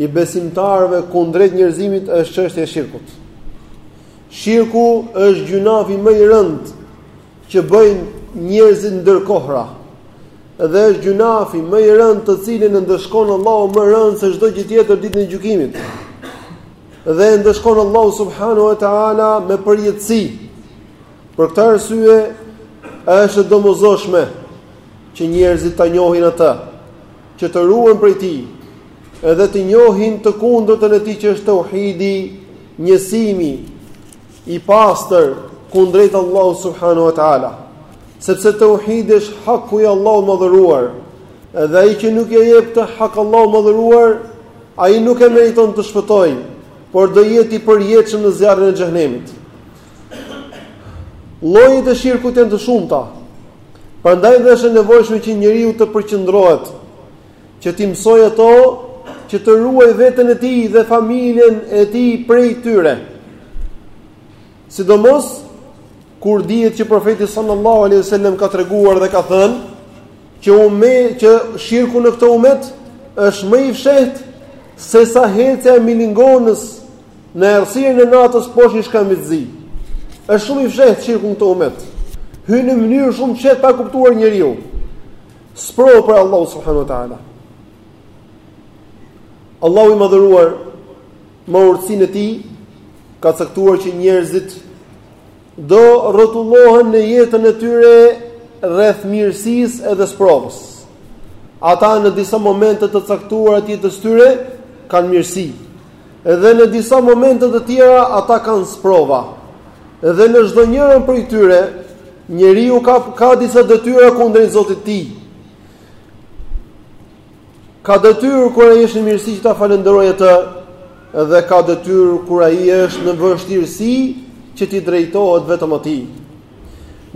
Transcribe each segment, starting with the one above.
i besimtarëve kundrejt njerëzimit është çështja e shirkut. Shirku është gjynafi më i rëndë që bëjnë njerëzit ndër kohëra. Dhe është gjynafi më i rëndë të cilin e ndëshkon Allahu më rëndë se çdo gjë tjetër ditën e gjykimit. Dhe e ndëshkon Allahu subhanahu wa taala me përjetësi. Për këtë arsye është e domosdoshme që njerëzit ta njohin atë që të ruhen prej tij, edhe të njohin të kundërtën e tij që është teuhidi, njësimi i pastër kundrejt Allahu subhanahu wa taala. Sepse teuhidi është haku i Allahut të madhëruar, dhe ai që nuk ia jep këtë hak Allahut të madhëruar, ai nuk e meriton të shpëtojë, por do jetë i përjetshëm në zjarrin e xhehenemit. Llojet e shirkut janë të shumta. Prandaj dhe është e nevojshme që njeriu të përqendrohet që t'i mësojë ato që të ruajë veten e tij dhe familjen e tij prej tyre. Sidomos kur dihet që profeti sallallahu alaihi wasallam ka treguar dhe ka thënë që ume që shirku në këtë umet është më i fshehtë sesa ecja e milingonës Në errësirën e natës poshtë një shkëmbi të zi. Është shumë i fshehtë shirku në këtë umet. Hyn në mënyrë shumë të fshehtë pa e kuptuar njeriu. Sprovë prej Allahu subhanahu wa taala. Allahu i madhëruar me urtësinë e tij ka caktuar që njerëzit do rrotullohen në jetën e tyre rreth mirësisë edhe sprovës. Ata në disa momente të caktuara të jetës tyre kanë mirësi. Dhe në disa momente të tjera ata kanë sprova. Dhe në çdo njërën prej tyre njeriu ka ka disa detyra kundrejt Zotit të tij. Ka detyrë kur ai është në mirësi që ta falënderojë atë dhe ka detyrë kur ai është në vështirësi që t'i drejtohet vetëm atij.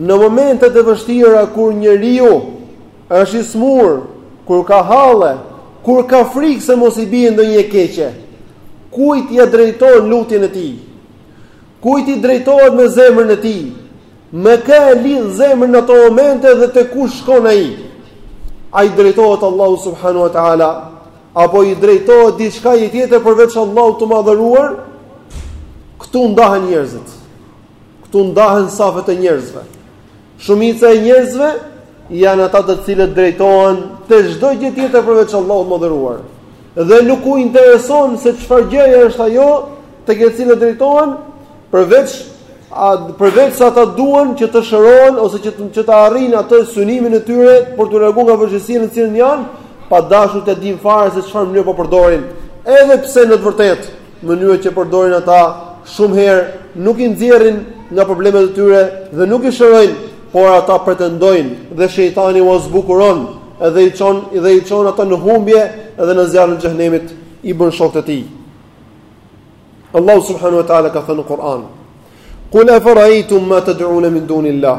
Në momentet e vështira kur njeriu Është i smurë, kur ka halle, kur ka frikë se mos i bie ndonjë e keqe. Kujt ia drejton lutjen e tij? Kujt i drejtohet me zemrën e tij? Me kë e lidh zemrën në ato momente dhe te kush shkon ai? A i drejtohet Allahu subhanahu wa taala? Apo i drejtohet diçkaje tjetër përveç Allahut të madhëruar? Këtu ndahen njerëzit. Këtu ndahen safet e njerëzve. Shumica e njerëzve janë ata të cilët drejtohen te çdo gjë tjetër përveç Allahut madhëruar. Dhe nuk u intereson se çfarë gjëje është ajo tek e cila drejtohen përveç a përveç se ata duan që të shërohen ose që të, që të arrijnë atë synimin e tyre për t'u larguar nga vështirësia në cilën janë, pa dashur të dinë fare se çfarë mënyre po përdorin, edhe pse në të vërtetë mënyra që përdorin ata shumë herë nuk i nxjerrin nga problemet e tyre dhe nuk i shërojnë, por ata pretendojnë dhe shejtani u zbukuron dhe i çon dhe i çon ata në humbje dhe në zjarrin e xhehenemit i bën shokët e tij. Allahu subhanahu wa taala ka thënë në Kur'an: "Qul afara'aytum ma tad'una min dunillah?"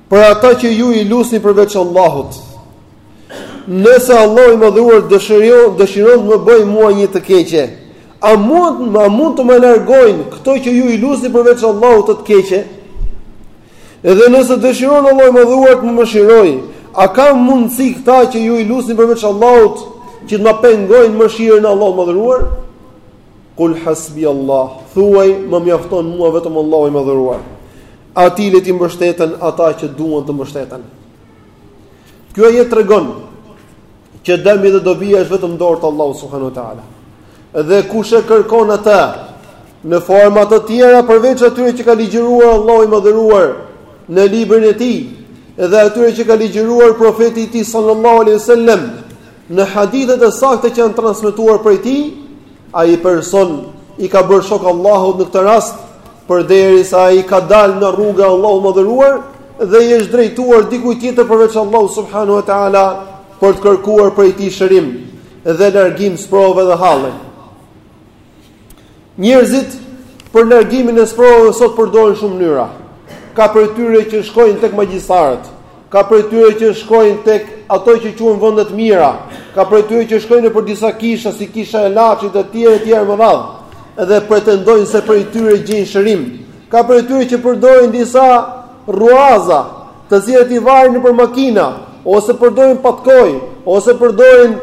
Për ata që ju i lusni përveç Allahut. Nëse Allahu i Madhëruar dëshiron, dëshiron të më bëjë mua një të keqe, a mund, a mund të ma largojnë këto që ju i lusni përveç Allahut këtë të keqe? Edhe nëse dëshiron Allahu i Madhëruar të më mëshirojë, a ka mundësi këta që ju i lusni përveç Allahut që të ma pengojnë mëshirën e Allahut Madhëruar? Kul hasbi Allah, thuaj më mjafton mua vetëm Allahu i Madhëruar. Atij le t'i mbështeten ata që duan të mbështeten. Ky ajet tregon që dëmi dhe dobia është vetëm dorë të Allahut subhanahu wa taala. Dhe kush e kërkon atë në forma të tjera përveç atyre që ka ligjëruar Allahu i madhëruar në librin e tij dhe atyre që ka ligjëruar profeti i tij sallallahu alaihi wasallam Në hadithet e sakta që janë transmetuar prej tij, ai person i ka bërë shok Allahut në këtë rast, përderisa ai ka dalë nga rruga e Allahut madhëruar dhe i është drejtuar dikujt tjetër përveç Allahut subhanahu wa taala për të kërkuar prej tij shërim dhe largim sprove dhe halle. Njerëzit për largimin e sprovave sot përdorin shumë mënyra. Ka prej tyre që shkojnë tek magjistarët, ka prej tyre që shkojnë tek ato që quhen vende të mira, ka prej tyre që shkojnë nëpër disa kisha si kisha e Laçit e tjerë e tjerë me radhë, dhe pretendojnë se prej tyre gjejnë shërim. Ka prej tyre që përdorin disa rruaza, të cilat i varin nëpër makina ose përdorin patkoj ose përdorin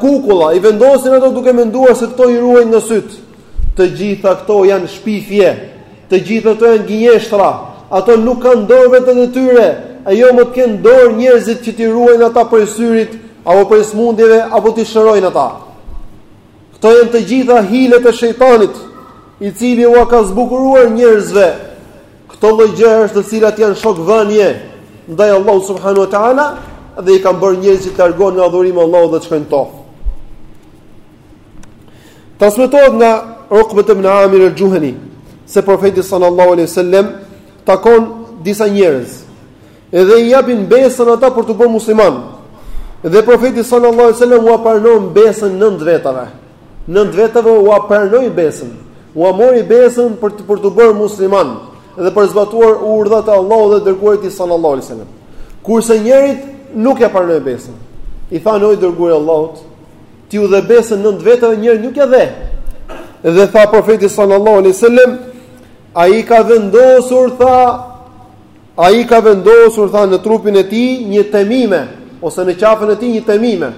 kukulla, i vendosin ato duke menduar se këto i ruajnë nga syt. Të gjitha këto janë shpifje. Të gjitha këto janë gënjeshtra. Ato nuk kanë dorë veten e tyre, e jo më të kenë dorë njerëzit që t'i ruajnë ata prej syrit apo prej smundjeve apo t'i shërojnë ata. Këto janë të gjitha hilet e shejtanit, i cili ua ka zbukuruar njerëzve Këto lloj gjërash, të cilat janë shok vënie ndaj Allahut subhanahu wa taala dhe i kanë bërë njerëzit që të largohen nga adhurimi i Allahut dhe të shkojnë tof. Transmetohet nga Uqbet ibn Amir al-Juhani se profeti sallallahu alaihi wasallam takon disa njerëz dhe i japin besën ata për t'u bërë musliman. Dhe profeti sallallahu alaihi wasallam ua pranon besën nëntë vetave. Nëntë vetave ua pranoi besën, ua mori besën për të për t'u bërë musliman dhe për zbatuar urdhrat e Allahut dhe dërguarit tij sallallahu alaihi wasallam. Kurse njërit nuk ia pranoi besën. I thanë o i dërguari i Allahut, ti u dhe besën nëntë vetave, njërit nuk ia dhe. Dhe tha profeti sallallahu alaihi wasallam, ai ka vendosur tha ai ka vendosur, tha, në trupin e tij një temime, ose në qafën e tij një temime.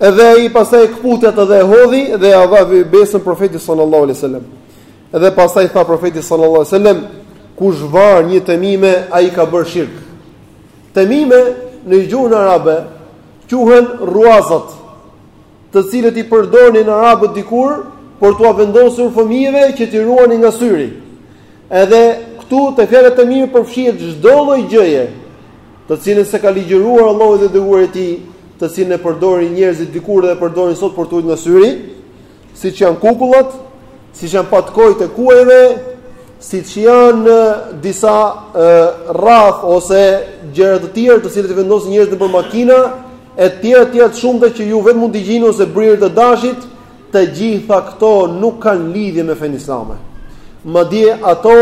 Edhe ai pastaj e kputi atë dhe e hodhi dhe ia dha besën profeti sallallahu alaihi wasallam. Edhe pastaj tha profeti sallallahu alaihi wasallam, kush var një temime, ai ka bërë shirk. Temime në gjuhën arabe quhen rruazat, të cilat i përdornin arabët dikur për t'ua vendosur fëmijëve që t'i ruanin nga syri. Edhe këtu te fjala temime përfshihet çdo lloj gjëje, të cilën s'e ka ligjëruar Allahu dhe dërguari i tij, të cilën e përdornin njerëzit dikur dhe e përdorin sot për t'u ruajt nga syri, siç janë kukullat, siç janë patkojt e kuajve, siç janë disa rrathë ose gjëra të tjera të cilat i vendosin njerëzit nëpër makina e tjera të tjera të shumta që ju vetë mund t'i gjini ose brirët e dashit, të gjitha këto nuk kanë lidhje me fenë islame. Madje ato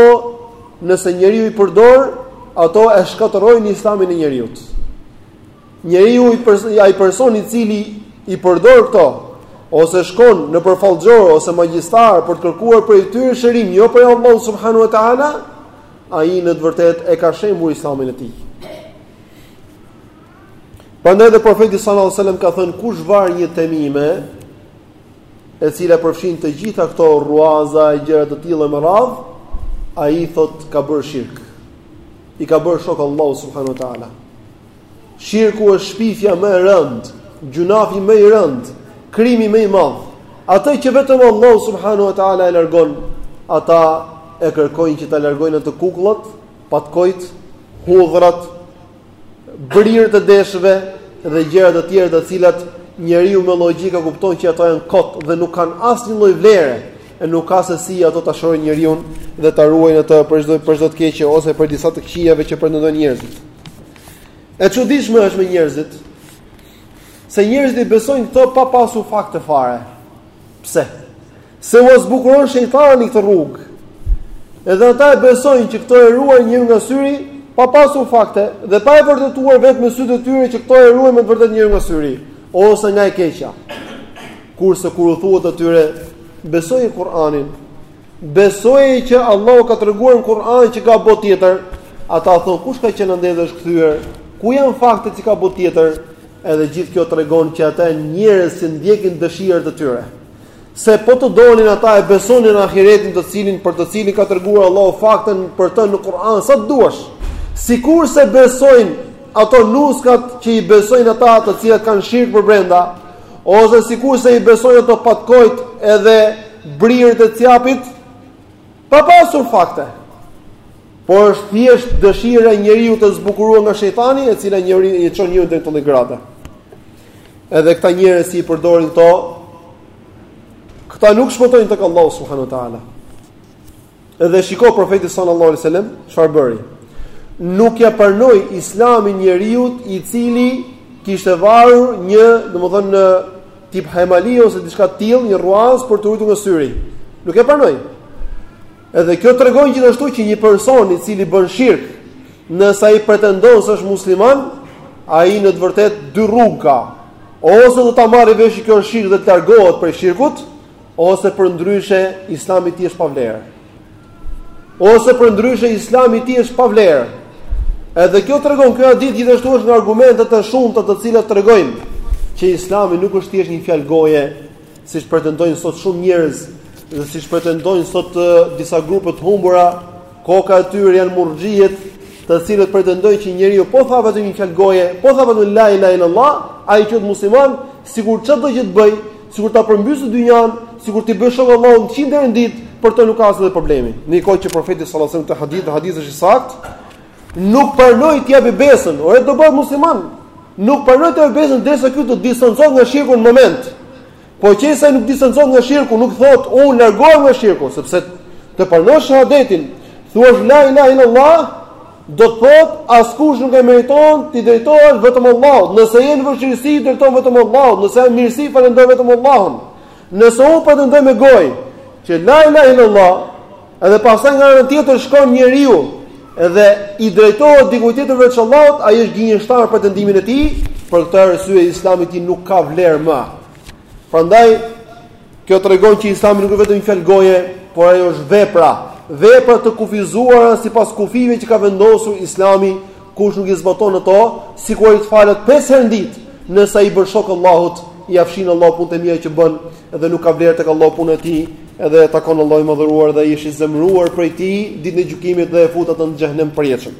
Nëse njeriu i përdor, ato e shkatërrojnë islamin e njeriut. Njeriu i pers ai person i cili i përdor këto ose shkon nëpër fallxhorë ose magjistarë për të kërkuar prej tyre shërim, jo prej Allahut subhanahu wa taala, ai në të vërtetë e ka shembur islamin e tij. Prandaj dhe profeti sallallahu alajhi wasallam ka thënë kush var një temime, e cila përfshin të gjitha këto rruaza e gjëra të tilla me radhë, ai thotë ka bërë shirk. I ka bërë shok Allahut subhanahu wa taala. Shirku është shpifja më e rëndë, gjynahi më i rëndë, krimi më i madh. Atë që vetëm Allahu subhanahu wa taala e largon, ata e kërkojnë që ta largojnë atë kukullat, patkojt, hudhrat, brirët e deshve dhe gjëra të tjera të cilat njeriu me logjikë e kupton që ato janë kot dhe nuk kanë asnjë lloj vlere e nuk ka se si ato ta shërojnë njeriun dhe ta ruajnë atë prej çdo prej çdo të keqe ose prej disa të këqijave që pretendojnë njerëzit. E çuditshme është me njerëzit se njerëzit i besojnë këto pa pasur fakte fare. Pse? Se ua zbukuron shejtani këtë rrugë. Edhe ata e besojnë që këto e ruajnë njeriun nga syri, pa pasur fakte dhe pa e vërtetuar vetë me sytë e tyre që këto e ruajnë me të vërtetë njeriun nga syri ose nga e keqja. Kurse kur u thuhet atyre, besoje Kur'anin, besoje që Allahu ka treguar në Kur'an që ka botë tjetër, ata thonë kush ka qenë andej dhe është kthyer, ku janë faktet që ka botë tjetër, edhe gjithë kjo tregon që ata janë njerëz që ndjekin dëshirat e tyre. Se po të donin ata e besonin ahiretin të cilin për të cilin ka treguar Allahu fakte për të në Kur'an sa të duash. Sikur se besojnë ato nuskat që i besojnë ata të cilat kanë shirk për brenda, ose sikur se i besojnë ato patkojt edhe brirët e cjapit, pa pasur fakte. Por është thjesht dëshira e njeriut e zbukuruar nga shejtani, e cila njeriun e çon njeriun drejt të grave. Edhe këta njerëz që i përdorin këto, këta nuk shpëtojnë tek Allahu subhanahu wa taala. Edhe shiko profetin sallallahu alaihi wasallam çfarë bëri. Nuk ja pranoi Islamin njeriut i cili kishte varur një, domethënë një tip hajmali ose diçka të tillë, një rruaz për t'u ruajtur nga syri. Nuk ia pranoi. Edhe kjo tregon gjithashtu që një person i cili bën shirk, nëse ai pretendon se është musliman, ai në të vërtetë dy rrugë ka. Ose do ta marrë vesh kjo është shirk dhe të largohet prej shirkut, ose përndryshe Islami i tij është pa vlerë. Ose përndryshe Islami i tij është pa vlerë. Edhe kjo tregon ky hadith gjithashtu është nga argumentet e shumta të cilat tregojnë që Islami nuk është thjesht një fjalë goje, siç pretendojnë sot shumë njerëz dhe siç pretendojnë sot disa grupe të humbura, koka e tyre janë murxhiet, të cilët pretendojnë që njeriu po tha vetëm një fjalë goje, po tha vetëm la ilaha illallah, ai qënka musliman, sikur çdo gjë të bëjë, sikur ta përmbysë dynjan, sikur t'i bëjë shok Allahut 100 herë në ditë, për ta nuk ka asnjë problem. Në kohë që profeti sallallahu alajhi wasallam te hadithi, hadithi është i saktë, Nuk pranoi të japë besën, ore do bëhet musliman. Nuk pranoi të japë besën derisa ky të distancohet nga shirku në moment. Po qe se nuk distancohet nga shirku, nuk thotë unë largohem nga shirku, sepse të pranosh shahadetin, thuash la ilaha illallah, do të thotë askush nuk e meriton t'i drejtohesh vetëm Allahut. Nëse je në vështirësi, drejtohesh vetëm Allahut, nëse je në mirësi, falënderon vetëm Allahun. Nëse unë pretendoj me gojë që la ilaha illallah, Edhe pastaj nga ana tjetër shkon njeriu dhe i drejtohet dikujt tjetër veç Allahut, ai është gënjeshtar në pretendimin e tij, për këtë arsye Islami i tij nuk ka vlerë më. Prandaj kjo tregon që Islami nuk është vetëm një fjalë goje, por ajo është vepra, vepra të kufizuara sipas kufijve që ka vendosur Islami Kush nuk i zbaton ato, sikur ai të falet pesë herë në ditë, nëse ai bën shok Allahut, ia fshin Allahu punët e mira që bën dhe nuk ka vlerë tek Allahu punën e tij, edhe e takon Allahu i madhëruar dhe ai është i zemëruar prej tij ditën e gjykimit dhe e fut atë në xhehenem përjetshëm.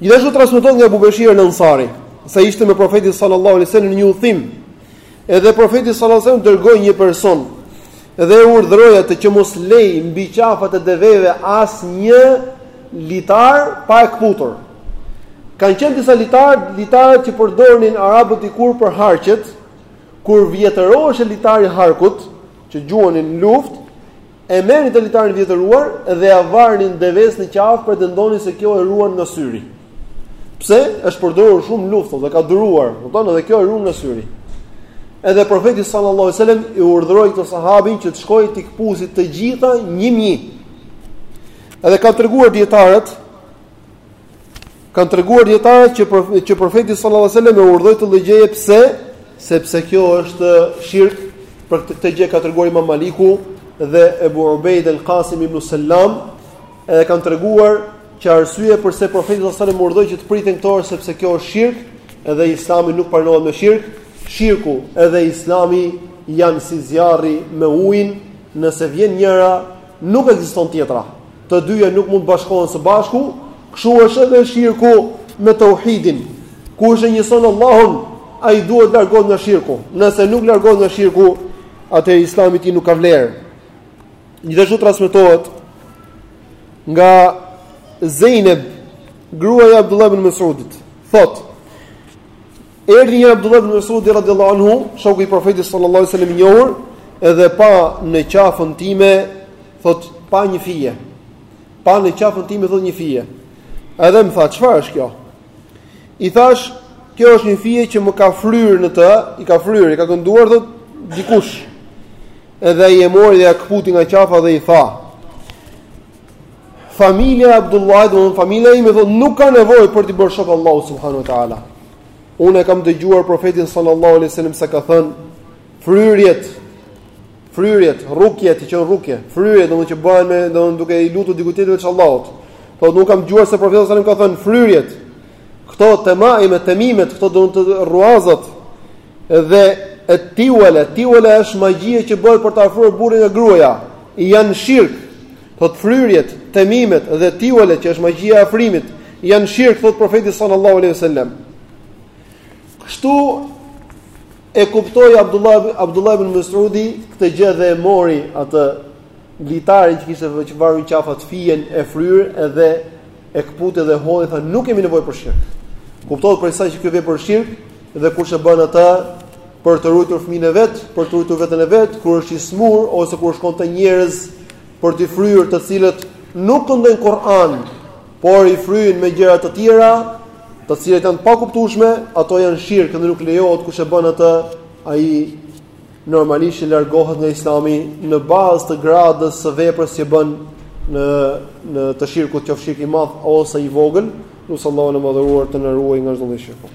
Gjithashtu transmetohet nga Ebu Beshir el-Ensari, se ishte me profetin sallallahu alaihi wasallam në një udhëtim, Edhe profeti sallallahu alajhi wasallam dërgoi një person dhe e urdhëroi atë që mos lej mbi qafat e deveve asnjë litar pa e kputur. Kanë qenë disa litar, litarët që përdornin arabët dikur për harqet, kur vjetërohej litari i harkut, që gjuanin në luftë, E merrnin atë litarin e vjetëruar dhe ia varnin devesë në qafë, pretendonin se kjo e ruan nga syri. Pse? Është përdorur shumë luftë dhe ka duruar, kupton? Dhe kjo e ruan nga syri. Edhe profeti sallallahu alajhi wasallam e urdhëroi këtë sahabin që të shkojë t'i kpusi të gjitha 1000. Edhe ka treguar dietarët Kanë treguar dietarët që për, që profeti sallallahu alajhi wasallam e urdhëroi të tillë gjëje pse? Sepse kjo është shirk, për këtë, këtë gjë ka treguar Imam Maliku dhe Ebu Ubejd al-Qasim ibn Sallam, e kanë treguar që arsye përse profeti sallallahu alajhi wasallam urdhëroi që të priten këto sepse kjo është shirk, edhe Islami nuk pranohet me shirk, shirku edhe Islami janë si zjarri me ujin, nëse vjen njëra, nuk ekziston tjetra. të dyja nuk mund të bashkohen së bashku, kështu është edhe shirku me tauhidin. Kush e njëson Allahun, ai duhet largohet nga shirku. Nëse nuk largohet nga shirku, atëherë Islami i tij nuk ka vlerë. Gjithashtu transmetohet nga Zejneb, gruaja e Abdullah ibn Mas'udit, thotë: Erdhi njëherë Abdullah ibn Mesudi radhiyallahu anhu, shoku i Profetit sallallahu alaihi wasallam i njohur, edhe pa në qafën time, thot, pa një fije. Pa në qafën time thot një fije. Edhe më tha, çfarë është kjo? I thash, kjo është një fije që më ka fryrë në të, i ka fryrë, i ka kënduar thot dikush. Edhe ai e mori dhe ia këputi nga qafa dhe i tha, Familja e Abdullahit, domthonë familja ime thotë nuk ka nevojë për t'i bërë shok Allahu subhanahu wa taala. Unë e kam dëgjuar profetin sallallahu alaihi wasallam se ka thënë fryrjet fryrjet, rukjet i quajnë rukje, fryrjet domthonë që bëhen me domthonë duke i lutur dikujt tjetër veç Allahut. Po unë kam dëgjuar se profeti sallallahu alaihi wasallam ka thënë fryrjet. Këto temaime, temimet, këto domethënë rruazat dhe et-tiwale, tiwale është magjia që bëhet për ta afruar burrin nga gruaja. Janë shirk. Thot fryrjet, temimet dhe tiwale që është magjia e afrimit, janë shirk thot profeti sallallahu alaihi wasallam. Kështu E kuptoi Abdullah ibn Mesudi këtë gjë dhe e mori atë litarin që kishte varun qafës fijen e fryrë edhe e kputi dhe hodhi tha nuk kemi nevojë për shirk. Kuptohet prej saj që kjo vepër shirk dhe kush e bën atë për të ruajtur fëmijën e vet, për të ruajtur veten e vet, kur është i smur ose kur shkon te njerëz për të fryrë të cilët nuk këndojnë Kur'an, Por i fryjnë me gjëra të tjera, të cilat janë të pakuptueshme, ato janë shirk dhe nuk lejohet kush e bën atë, ai normalisht largohet nga Islami në bazë të gradës së veprës që bën në të shirkut qoftë shirk i madh ose i vogël, lus Allahun e madhëruar të na ruajë nga çdo lloj shirku.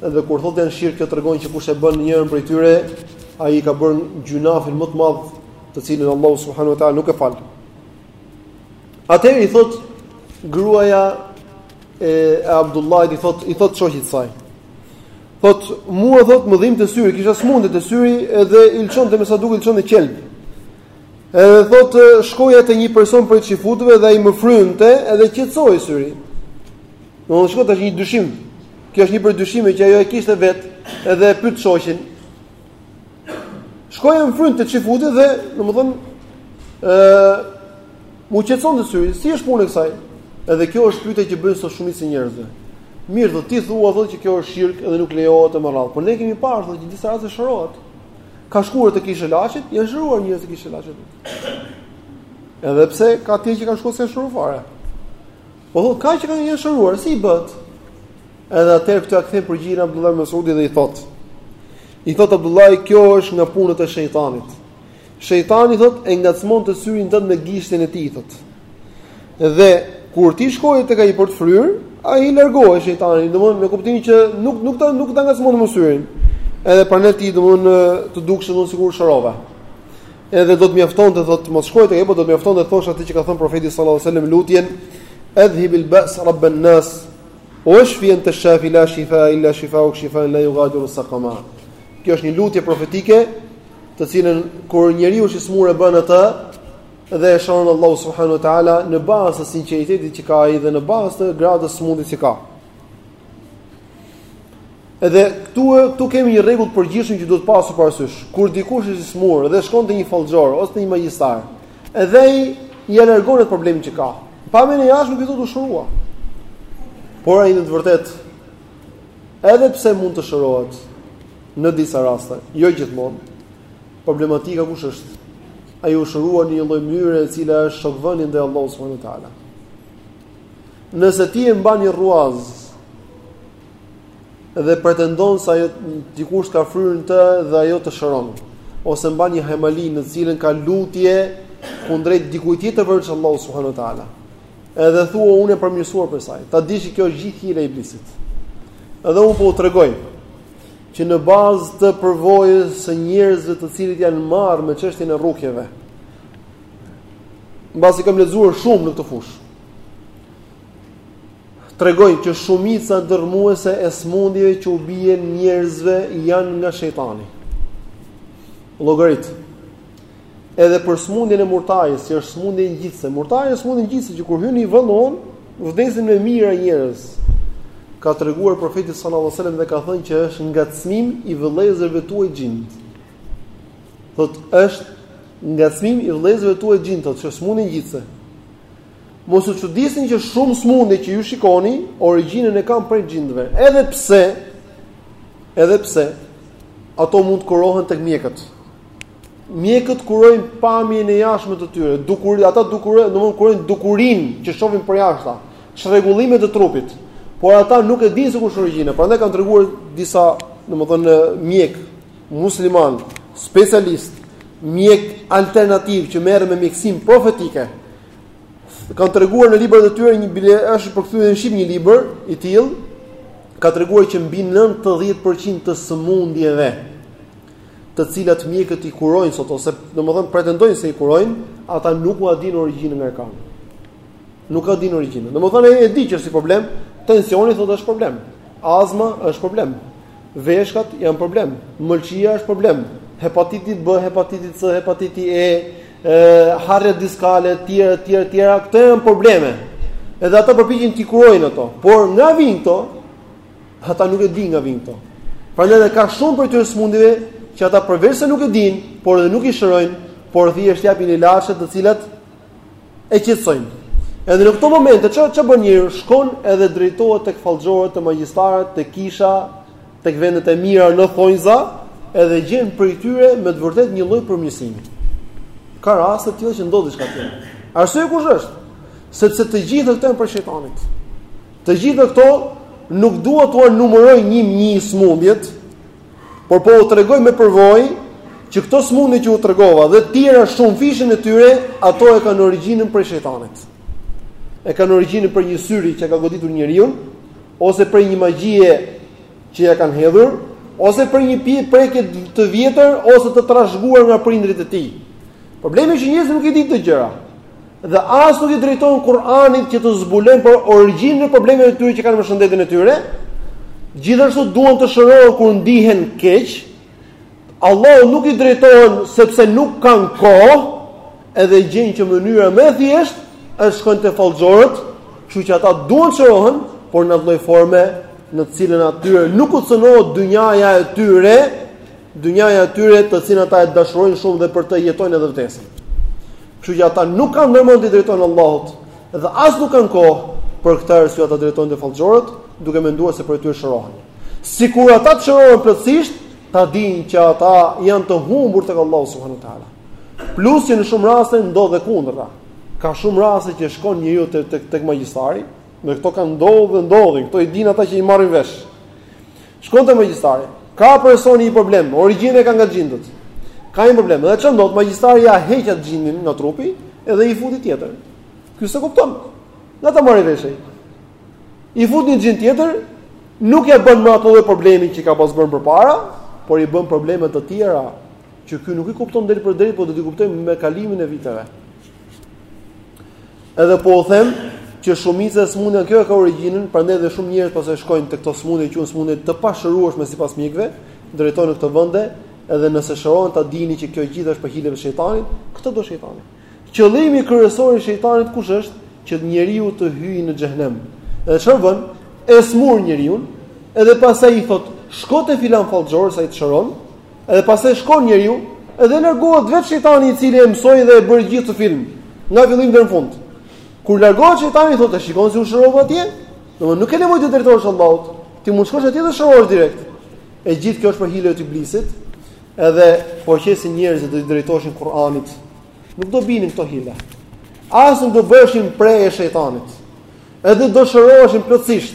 Edhe kur thotë janë shirk kjo tregon që kush e bën njërën prej tyre, ai ka bërë gjynafin më të madh, të cilin Allahu subhanahu wa taala nuk e fal. Atëherë i thot gruaja e, e Abdullahit i thot i thot shoqit saj. Thot mua thot më dhimbte syri, kisha smundje te syri edhe i lshonte me sa duket i lshonte qelb. Edhe thotë shkoja te një person prej çifutëve dhe ai më frynte edhe qetësohej syri. Domethënë kjo është një dyshim. Kjo është një prej dyshimeve që ajo e kishte vet edhe e pyet shoqin. Shkoja më frynte te çifuti dhe domethënë ë m'u qetësonte syri, si është puna e kësaj? Edhe kjo është pyetja që bëjnë sot shumica e njerëzve. Mirë, do ti thua thotë që kjo është shirk dhe nuk lejohet e me radhë. Por ne kemi parë thotë që disa raste shërohet. Kanë shkuar te kisha e Laçit, janë shëruar njerëz te kisha e Laçit. Edhe pse ka tjerë që kanë shkuar e s'janë shëruar fare. Po thotë, ka që kanë janë shëruar, si i bëhet? Edhe atëherë këtu ia kthen përgjigjen Abdullah ibn Mesudi dhe i thotë. I thotë Abdullahi, kjo është nga punët e shejtanit. Shejtani thotë, e ngacmonte syrin tënd me gishtin e tij, thotë. Dhe kur ti shkoje tek ai për të fryrë, ai largohej shejtani, domthonë në kuptimin që nuk nuk ta nuk ta ngacmon më syrin. Edhe prandaj ti domthonë të dukesh domthonë sikur u shërova. Edhe do të mjaftonte thotë mos shkoje tek ai, por do të mjaftonte të thosh atë që ka thënë profeti sallallahu alajhi wasallam lutjen adhhib al ba's rabb an nas washfi anta ash-shafi la shifa illa shifauk shifaan la yughadiru saqama. Kjo është një lutje profetike, të cilën kur njeriu është i smur e bën atë, dhe e shëron Allahu subhanahu wa taala në bazë të sinqeritetit që ka ai dhe në bazë të gradës së smundjes që ka. Edhe këtu kemi një rregull të përgjithshëm që duhet pasur parasysh. Kur dikush është i smur dhe shkon te një fallxhor ose te një magjistar, edhe ai ia largon atë problemin që ka. Pamjen e jashtme i thuhet u shërua. Por ai në të vërtetë edhe pse mund të shërohet në disa raste, jo gjithmonë. Problematika kush është? Ai u shërua në një lloj mënyre e cila është shokvënie ndaj Allahut subhanuhu teala. Nëse ti e mban një rruazë dhe pretendon se ajo dikush ka fryrë në të dhe ajo të shëron, ose mban një hajmali në të cilën ka lutje kundrejt dikujt tjetër përveç Allahut subhanuhu teala. Edhe thua unë u përmirësova prej saj. Ta dish që kjo është gjithë hile e iblisit. Edhe unë po u tregoj. që në bazë të përvojës së njerëzve të cilët janë marrë me çështjen e rukjeve. Mbasi kam lexuar shumë në këtë fushë. Tregojnë që shumica dërmuese e smundjeve që u bien njerëzve janë nga shejtani. Llogarit. Edhe për smundjen e murtajës, që është smundje ngjitëse. Murtaja është smundje ngjitëse që kur hyn në një vend on, vdesin me mijëra njerëz. Ka treguar profeti sallallahu alajhi wasallam dhe ka thënë që është ngacmim i vëllezërve tuaj xhind. Thot është ngacmim i vëllezërve tuaj xhind, thot që është smundje ngjitëse. Mos u çuditni që shumë smundje që ju shikoni, origjinën e kanë prej xhindëve. Edhe pse edhe pse ato mund të kurohen tek mjekët. Mjekët kurojnë pamjen e jashtme të tyre, dukuri, ata dukurojnë, domthonë kurojnë dukurinë që shohin përjashta, çrregullimet e trupit. Por ata nuk e dinë se kush është origjina, prandaj kanë treguar disa, domthonë mjekë muslimanë, specialistë, mjekë alternativë që merren me mjekësinë profetike. Kanë treguar në librat e tyre një bile, është përkthyer në shqip një libër i tillë, ka treguar që mbi 90% të sëmundjeve të cilat mjekët i kurojnë sot ose domethënë pretendojnë se i kurojnë, ata nuk ua dinë origjinën nga e kanë. Nuk ua dinë origjinën. Domethënë ai e di që është si problem, tensioni thotë është problem. Azma është problem. Veshkat janë problem. Mëlçia është problem. Hepatiti B, hepatiti C, hepatiti E, hernia diskale, etj, etj, etj, këto janë probleme. Edhe ata përpiqen t'i kurojnë ato, por nga vijnë këto? Ata nuk e dinë nga vijnë këto. Prandaj edhe ka shumë prej tyre sëmundjeve që ata përveçse nuk e dinë, por edhe nuk i shërojnë, por thjesht japin ilaçe të cilat e qetësojnë. Edhe në këto momente ç'a ç'a bën njeriu, shkon edhe drejtohet tek fallxhorët, te magjistarët, tek kisha, tek vendet e mira në thonjza, edhe gjen prej tyre me të vërtetë një lloj përmirësimi. Ka raste të tilla që ndodh diçka e tillë. Arsyeja kush është? Sepse të gjitha këto janë prej shejtanit. Të gjitha këto nuk dua t'ua numëroj një më një sëmundjet, por po u tregoj me përvojë që këto sëmundje që u tregova dhe të tjera shumë fishin e tyre, ato e kanë origjinën prej shejtanit. E kanë origjinën prej një syri që e ka goditur njeriun ose prej një magjie që ja kanë hedhur, ose prej një pije prekje të vjetër ose të trashëguar nga prindërit e tij. Problemi është që njerëzit nuk i dinë këto gjëra. Dhe as nuk i drejtohen Kur'anit që t'u zbulojnë për origjinën e problemeve të tyre që kanë me shëndetin e tyre. Gjithashtu duan të shërohen kur ndihen keq. Allahut nuk i drejtohen sepse nuk kanë kohë, edhe gjejnë që mënyra më e thjeshtë është shkojnë te fallxhorët, kështu që ata duan të shërohen, por në atë lloj forme në të cilën atyre nuk u cënohet dynjaja e tyre, Dynjaja e tyre, të cilën ata e dashurojnë shumë dhe për të jetojnë edhe vdesin. Kështu që ata nuk kanë ndërmend t'i drejtohen Allahut dhe as nuk kanë kohë për këtë arsye ata drejtohen te fallxhorët, duke menduar se prej tyre shërohen. Sikur ata të shërohen plotësisht, ta dinë që ata janë të humbur tek Allahu subhanahu wa taala. Plus që në shumë raste ndodh e kundërta. Ka shumë raste që shkon njeriu tek tek, tek magjistari, dhe këto kanë ndodhur dhe ndodhin, këto i dinë ata që i marrin vesh. Shkon te magjistari. Ka personi një problem, origjinën e ka nga xhindët. Ka një problem. Dhe ça ndodh magjistari ja heq atë xhindin nga trupi edhe i fut një tjetër. Ky s'e kupton. Nga ta marrë vesh ai. I fut një xhind tjetër, nuk ja bën më ato lloj problemi që ka pas bërë përpara, por i bën probleme të tjera që ky nuk i kupton drejtpërdrejt, por do t'i kuptojë me kalimin e viteve. Edhe po u them që shumica e sëmundjeve kjo e ka origjinën, prandaj edhe shumë njerëz pastaj shkojnë te këto sëmundje që janë sëmundje të pashërueshme sipas mjekëve, drejtohen në këto vende, edhe nëse shërohen ta dini që kjo gjithë është prej hileve të shejtanit, këtë do shejtani. Qëllimi kryesor i shejtanit kush është? Që njeriu të hyjë në xhehenem. Edhe çfarë bën? E smur njeriun, edhe pastaj i thotë, "Shko te filan fallxhor se ai të shëron." Edhe pastaj shkon njeriu dhe largohet vetë shejtani i cili e mësoi dhe e bëri gjithë këtë film, nga fillimi deri në fund. Kur largohet shejtani thotë, "Shikon si u shërova atje?" Domthonë nuk ke nevojë t'i drejtohesh Allahut, ti mund të shkosh atje dhe shërohesh direkt. E gjithë kjo është prej hileve të iblisit, edhe po qe se njerëzit do t'i drejtoheshin Kur'anit, nuk do binin në këto hile. As nuk do bëheshin pre e shejtanit. Edhe do shëroheshin plotësisht.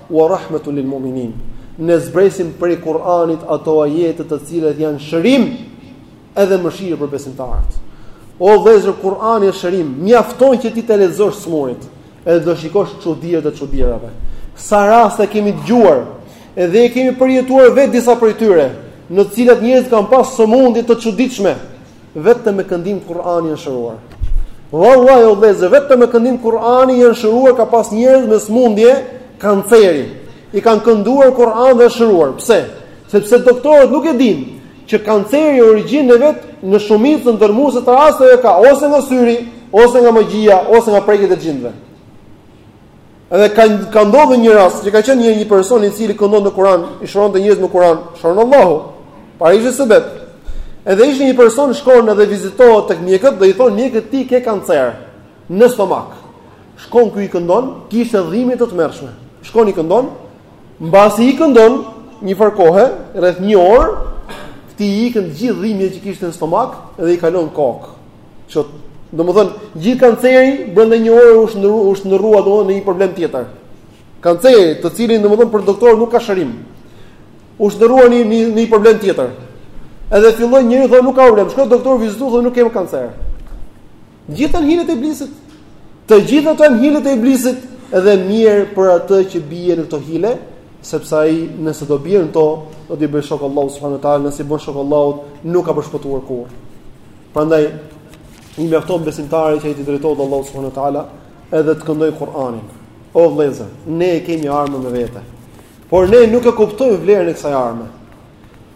Wa rahmatun lil mu'minin. Ne zbresim prej Kur'anit ato ajete të cilat janë shërim edhe mëshirë për besimtarët. O vëllezër Kur'ani është shërim, mjafton që ti t'i lexosh të smurit, edhe do shikosh çudirat e çudirave. Sa raste kemi dëgjuar, edhe i kemi përjetuar vetë disa prej tyre, në të cilat njerëzit kanë pas sëmundje të çuditshme, Vetëm me këndim Kur'ani janë shëruar. Wallahi o vëllezër, vetëm me këndim Kur'ani janë shëruar ka pas njerëz me smundje kanceri. I kanë kënduar Kur'an dhe shëruar. Pse? Sepse doktorët nuk e dinë që kanceri origjinën e vet në shumicën dërrmuese të rasteve ka ose nga syri, ose nga magjia, ose nga prekjet e xhinëve. Edhe ka ka ndodhur një rast që ka qenë një një person i cili këndonte Kur'an, i shëronte njerëz me Kur'an, shëron Allahu. Por ai ishte sebep. Edhe ishte një person shkon edhe vizitohet tek mjekët dhe i thon mjekët ti ke kancer në stomak. Shkon ky i këndon, kishte dhimbje të tmerrshme. Shkon i këndon, mbasi i këndon një farë kohe, rreth një orë, këtij i ikin të gjithë dhimbjet që kishte në stomak dhe i kalon në kokë. Çot, domethënë, gjithë kanceri brenda një ore u shndërrua u shndërrua domethënë në një problem tjetër. Kanceri, të cilin domethënë për doktor nuk ka shërim. U shndërrua në një një problem tjetër. Edhe filloi njëri thonë nuk ka problem, shkoi te doktori vizitu thonë nuk kem kancer. Gjithë janë hilet e iblisit. Të gjitha ato janë hilet e iblisit dhe mjerë për atë që bie në këto hile, sepse ai nëse do bie në to, do të bëj shok Allahut subhanahu wa taala, nëse bën shok Allahut, nuk ka për shpëtuar kurrë. Prandaj i mjafton besimtarit që ai t'i drejtohet Allahut subhanahu wa taala edhe të këndoj Kur'anin. O vëllezër, ne e kemi armën me vete. Por ne nuk e kuptojmë vlerën e kësaj arme.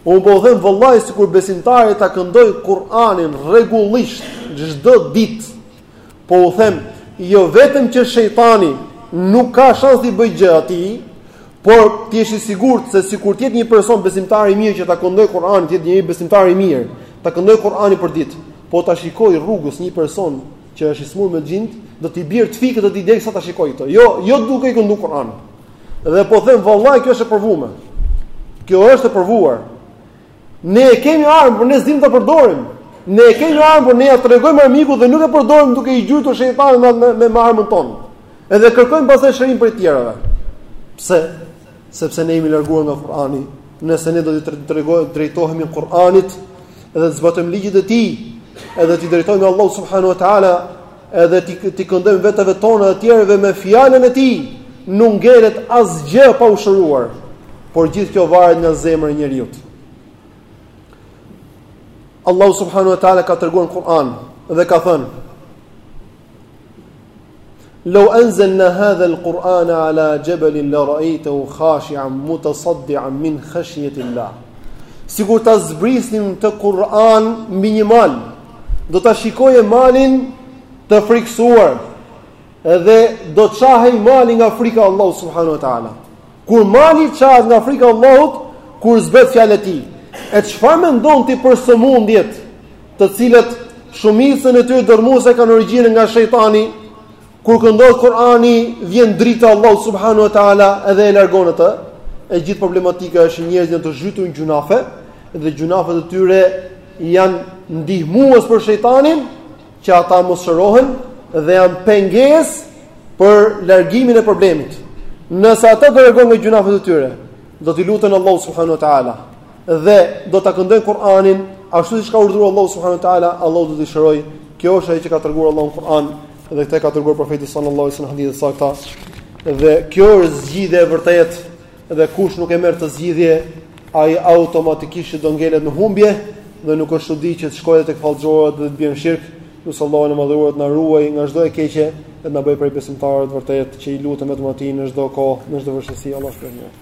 Unë po u them vallahi sikur besimtari ta këndoj Kur'anin rregullisht çdo ditë, Po u them, jo vetëm që shejtani nuk ka shans t'i bëjë gjë atij, por të jesh i sigurt se sikur të jetë një person besimtar i mirë që ta këndojë Kur'anin, të jetë një besimtar i mirë, ta këndojë Kur'anin për ditë, po ta shikoj rrugës një person që është i smur me xhind, do t'i bjerë të fikët do t'i djegë sa ta shikoj këtë. Jo, jo duke i këndu Kur'an. Dhe po u them vallahi kjo është e provuar. Kjo është e provuar. Ne e kemi armën, por ne s'dimë ta përdorim. Ne e kemi armën, por ne ia tregojmë armikut dhe nuk e përdorim duke i gjujtur shejtanin me, me, me, me armën tonë. Edhe kërkojmë pastaj shërim prej të tjerëve. Pse? Sepse ne jemi larguar nga Kur'ani. Nëse ne do të tregojmë drejtohemi Kur'anit dhe të zbatojmë ligjet e tij, edhe t'i drejtohemi Allahut subhanahu wa taala, Edhe t'i t'i këndojmë veteve tona të tjerëve me fjalën e tij, nuk ngelet asgjë pa u shëruar. Por gjithë kjo varet nga zemra e njeriut. Allahu subhanahu wa taala ka treguar në Kur'an dhe ka thënë: "Law anzalna hadha al-Qur'ana ala jabalin la ra'aytahu khashi'an mutasaddian min khashyati Allah." Sikur ta zbrisnim këtë Kur'an mbi një mal, do ta shikoje malin të frikësuar dhe do çahej mali nga frika e Allahut subhanahu wa taala. Kur mali çahet nga frika e Allahut, kur zbret fjala e tij. E çfarë mendon ti për sëmundjet, të cilat shumicën e tyre dërmuese kanë origjinën nga shejtani? Kur këndohet Kur'ani, vjen drita e Allahut subhanahu wa taala dhe e largon atë. E gjithë problematika është njerëzit janë të zhytur në gjunafe dhe gjunafet e tyre janë ndihmues për shejtanin që ata mos shërohen dhe janë pengesë për largimin e problemit. Nëse ata do largohen nga gjunafet e tyre, do t'i luten Allahut subhanahu wa taala dhe do ta këndojnë Kur'anin ashtu siç ka urdhëruar Allahu subhanahu wa taala, Allahu do t'i shërojë. Kjo është ajo që ka treguar Allahu në Kur'an. Dhe këtë e ka treguar profeti sallallahu alajhi wasallam në hadithe të sakta. Dhe kjo është zgjidhja e vërtetë. Dhe kush nuk e merr këtë zgjidhje, ai automatikisht do ngelet në humbje dhe nuk është çudi që të shkojë tek fallxhorët dhe të bjerë në shirk. Lus Allahun e madhëruar të na ruajë nga çdo e keqe dhe të na bëjë prej besimtarëve të vërtetë që i luten vetëm atij në çdo kohë, në çdo vështirësi, Allahu shpëton.